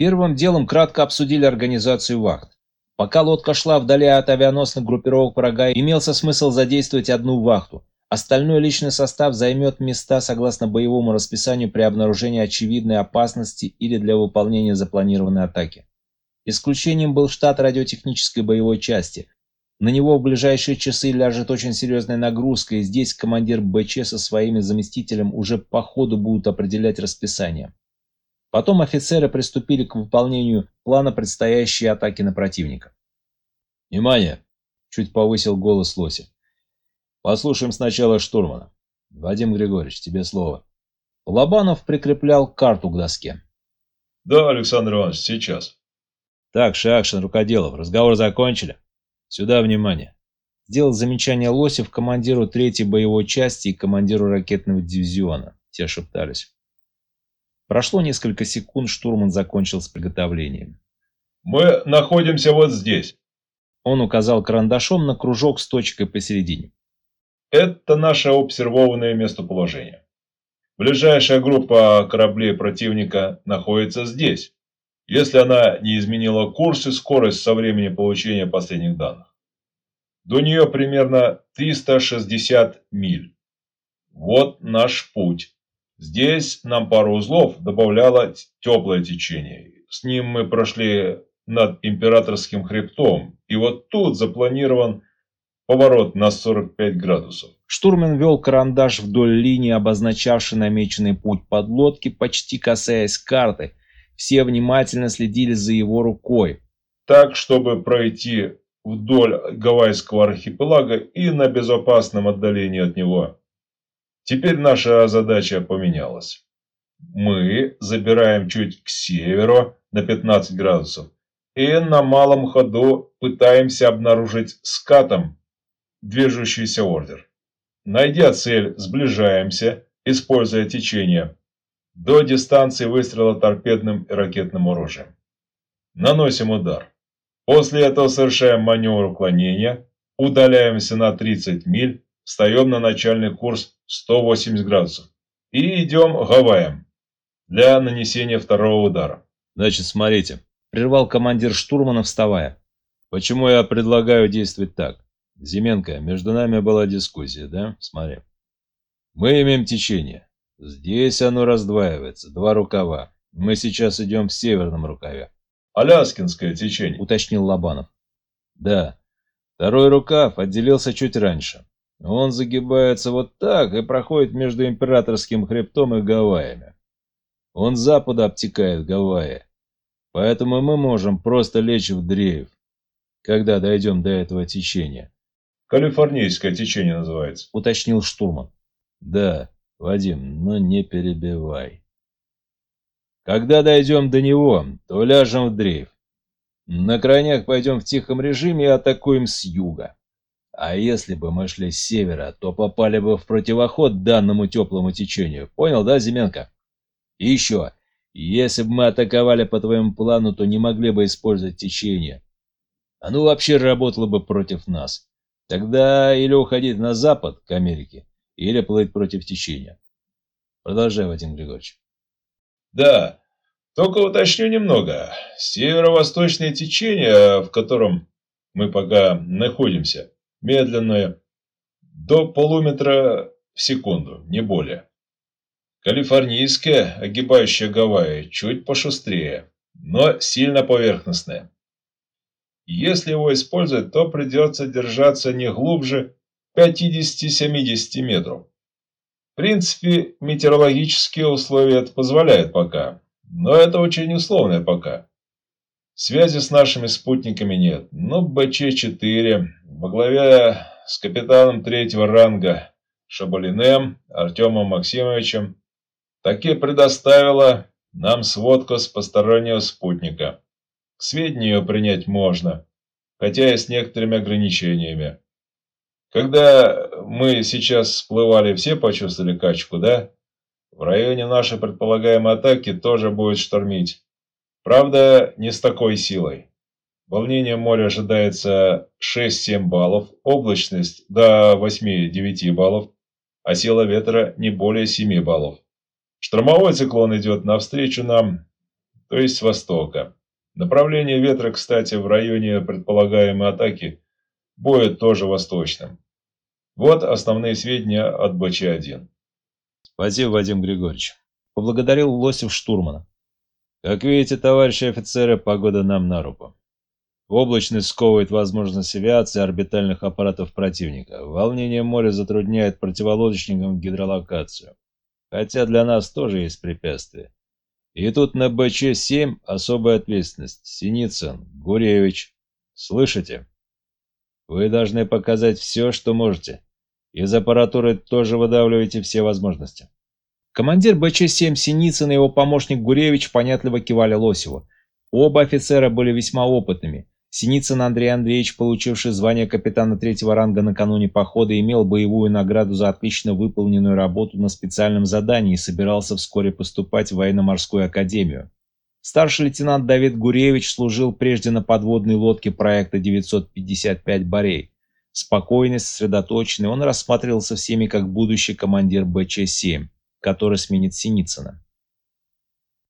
Первым делом кратко обсудили организацию вахт. Пока лодка шла вдали от авианосных группировок врага, имелся смысл задействовать одну вахту. Остальной личный состав займет места согласно боевому расписанию при обнаружении очевидной опасности или для выполнения запланированной атаки. Исключением был штат радиотехнической боевой части. На него в ближайшие часы ляжет очень серьезная нагрузка, и здесь командир БЧ со своими заместителем уже по ходу будут определять расписание. Потом офицеры приступили к выполнению плана предстоящей атаки на противника. «Внимание!» – чуть повысил голос Лоси. «Послушаем сначала штурмана. Вадим Григорьевич, тебе слово». Лобанов прикреплял карту к доске. «Да, Александр Иванович, сейчас». «Так, Шакшин, Рукоделов, разговор закончили? Сюда внимание!» Сделал замечание Лосев командиру третьей боевой части и командиру ракетного дивизиона. Те шептались. Прошло несколько секунд, штурман закончил с приготовлением. «Мы находимся вот здесь». Он указал карандашом на кружок с точкой посередине. «Это наше обсервованное местоположение. Ближайшая группа кораблей противника находится здесь, если она не изменила курс и скорость со времени получения последних данных. До нее примерно 360 миль. Вот наш путь. Здесь нам пару узлов добавляло теплое течение. С ним мы прошли над императорским хребтом, и вот тут запланирован поворот на 45 градусов. Штурман вел карандаш вдоль линии, обозначавшей намеченный путь подлодки, почти касаясь карты. Все внимательно следили за его рукой. Так, чтобы пройти вдоль Гавайского архипелага и на безопасном отдалении от него. Теперь наша задача поменялась. Мы забираем чуть к северу на 15 градусов и на малом ходу пытаемся обнаружить скатом движущийся ордер. Найдя цель, сближаемся, используя течение, до дистанции выстрела торпедным и ракетным оружием. Наносим удар. После этого совершаем маневр уклонения, удаляемся на 30 миль встаем на начальный курс 180 градусов и идем Гавайям для нанесения второго удара. Значит, смотрите, прервал командир штурмана, вставая. Почему я предлагаю действовать так? Зименко, между нами была дискуссия, да? Смотри. Мы имеем течение. Здесь оно раздваивается, два рукава. Мы сейчас идем в северном рукаве. Аляскинское течение, уточнил Лобанов. Да. Второй рукав отделился чуть раньше. Он загибается вот так и проходит между Императорским хребтом и Гавайями. Он с запада обтекает Гавайи. Поэтому мы можем просто лечь в дрейф, когда дойдем до этого течения. Калифорнийское течение называется, уточнил штурман. Да, Вадим, но не перебивай. Когда дойдем до него, то ляжем в дрейф. На крайняк пойдем в тихом режиме и атакуем с юга. А если бы мы шли с севера, то попали бы в противоход данному теплому течению. Понял, да, Зименко? И еще, если бы мы атаковали по твоему плану, то не могли бы использовать течение. Оно вообще работало бы против нас. Тогда или уходить на запад, к Америке, или плыть против течения. Продолжай, Вадим Григорьевич. Да, только уточню немного. Северо-восточное течение, в котором мы пока находимся, медленное, до полуметра в секунду, не более. Калифорнийское, огибающее Гавайи, чуть пошустрее, но сильно поверхностное. Если его использовать, то придется держаться не глубже 50-70 метров. В принципе, метеорологические условия это позволяют пока, но это очень условное пока. Связи с нашими спутниками нет, но БЧ-4 во главе с капитаном третьего ранга Шабалиным Артемом Максимовичем таки предоставила нам сводку с постороннего спутника. К сведению принять можно, хотя и с некоторыми ограничениями. Когда мы сейчас всплывали, все почувствовали качку, да? В районе нашей предполагаемой атаки тоже будет штормить. Правда, не с такой силой. Волнение моря ожидается 6-7 баллов, облачность до 8-9 баллов, а сила ветра не более 7 баллов. Штормовой циклон идет навстречу нам, то есть с востока. Направление ветра, кстати, в районе предполагаемой атаки будет тоже восточным. Вот основные сведения от БЧ-1. Спасибо, Вадим Григорьевич. Поблагодарил Лосев штурмана. Как видите, товарищи офицеры, погода нам на руку. Облачность сковывает возможность авиации орбитальных аппаратов противника. Волнение моря затрудняет противолодочникам гидролокацию. Хотя для нас тоже есть препятствия. И тут на БЧ-7 особая ответственность. Синицын, Гуревич. Слышите? Вы должны показать все, что можете. Из аппаратуры тоже выдавливаете все возможности. Командир БЧ-7 Синицын и его помощник Гуревич понятливо кивали Лосеву. Оба офицера были весьма опытными. Синицын Андрей Андреевич, получивший звание капитана третьего ранга накануне похода, имел боевую награду за отлично выполненную работу на специальном задании и собирался вскоре поступать в военно-морскую академию. Старший лейтенант Давид Гуревич служил прежде на подводной лодке проекта 955 «Борей». Спокойный, сосредоточенный, он рассматривался всеми как будущий командир БЧ-7, который сменит Синицына.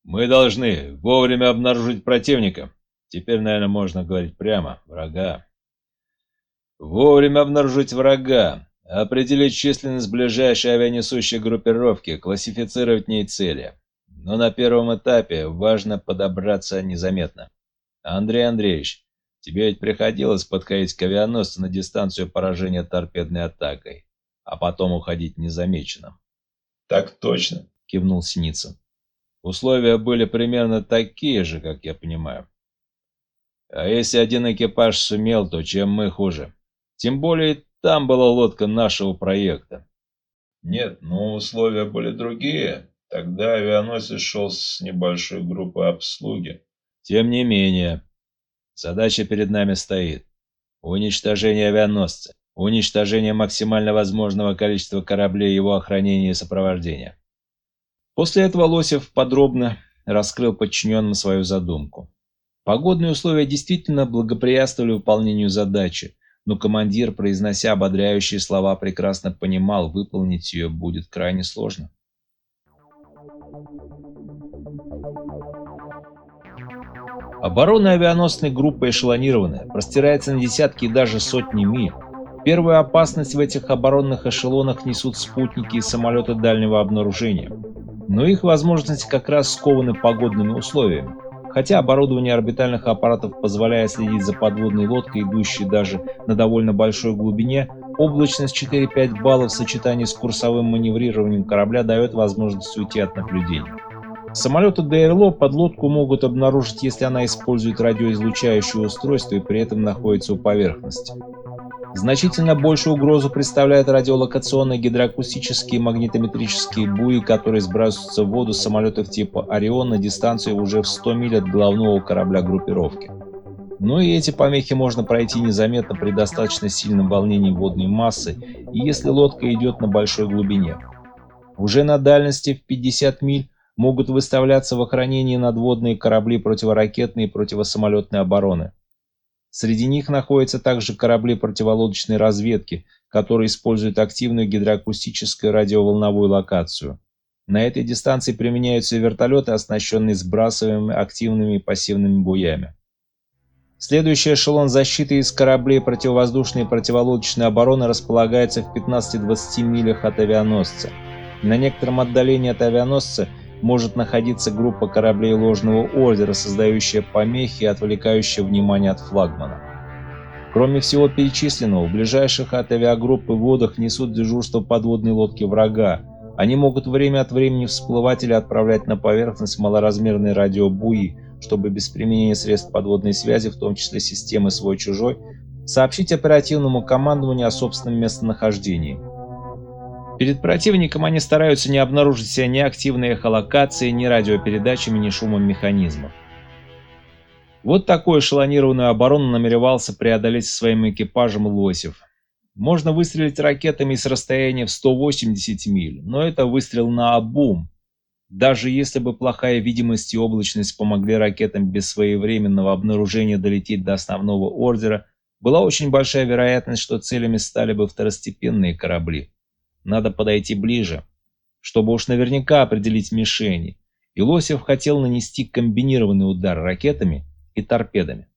«Мы должны вовремя обнаружить противника», Теперь, наверное, можно говорить прямо. Врага. Вовремя обнаружить врага. Определить численность ближайшей авианесущей группировки, классифицировать в ней цели. Но на первом этапе важно подобраться незаметно. Андрей Андреевич, тебе ведь приходилось подходить к авианосцу на дистанцию поражения торпедной атакой, а потом уходить незамеченным. Так точно, кивнул Синицын. Условия были примерно такие же, как я понимаю. А если один экипаж сумел, то чем мы хуже? Тем более там была лодка нашего проекта. Нет, но условия были другие. Тогда авианосец шел с небольшой группой обслуги. Тем не менее, задача перед нами стоит. Уничтожение авианосца. Уничтожение максимально возможного количества кораблей, его охранения и сопровождения. После этого Лосев подробно раскрыл подчиненным свою задумку. Погодные условия действительно благоприятствовали выполнению задачи, но командир, произнося ободряющие слова, прекрасно понимал, выполнить ее будет крайне сложно. Оборона авианосной группы эшелонированная, простирается на десятки и даже сотни миль. Первую опасность в этих оборонных эшелонах несут спутники и самолеты дальнего обнаружения. Но их возможности как раз скованы погодными условиями. Хотя оборудование орбитальных аппаратов позволяет следить за подводной лодкой, идущей даже на довольно большой глубине, облачность 4-5 баллов в сочетании с курсовым маневрированием корабля дает возможность уйти от наблюдения. Самолеты ДРЛО подлодку могут обнаружить, если она использует радиоизлучающее устройство и при этом находится у поверхности. Значительно большую угрозу представляют радиолокационные гидроакустические магнитометрические буи, которые сбрасываются в воду самолетов типа «Орион» на дистанцию уже в 100 миль от главного корабля группировки. Но и эти помехи можно пройти незаметно при достаточно сильном волнении водной массы и если лодка идет на большой глубине. Уже на дальности в 50 миль могут выставляться в охранении надводные корабли противоракетной и противосамолетной обороны. Среди них находятся также корабли противолодочной разведки, которые используют активную гидроакустическую радиоволновую локацию. На этой дистанции применяются вертолеты, оснащенные сбрасываемыми активными и пассивными буями. Следующий эшелон защиты из кораблей противовоздушной и противолодочной обороны располагается в 15-20 милях от авианосца. На некотором отдалении от авианосца – может находиться группа кораблей ложного ордера, создающая помехи и отвлекающая внимание от флагмана. Кроме всего перечисленного, в ближайших от авиагруппы водах несут дежурство подводные лодки врага. Они могут время от времени всплывать или отправлять на поверхность малоразмерные радиобуи, чтобы без применения средств подводной связи, в том числе системы свой-чужой, сообщить оперативному командованию о собственном местонахождении. Перед противником они стараются не обнаружить себя ни активной эхолокации, ни радиопередачами, ни шумом механизмов. Вот такую эшелонированную оборону намеревался преодолеть своим экипажем Лосев. Можно выстрелить ракетами с расстояния в 180 миль, но это выстрел на обум. Даже если бы плохая видимость и облачность помогли ракетам без своевременного обнаружения долететь до основного ордера, была очень большая вероятность, что целями стали бы второстепенные корабли. Надо подойти ближе, чтобы уж наверняка определить мишени. и Лосев хотел нанести комбинированный удар ракетами и торпедами.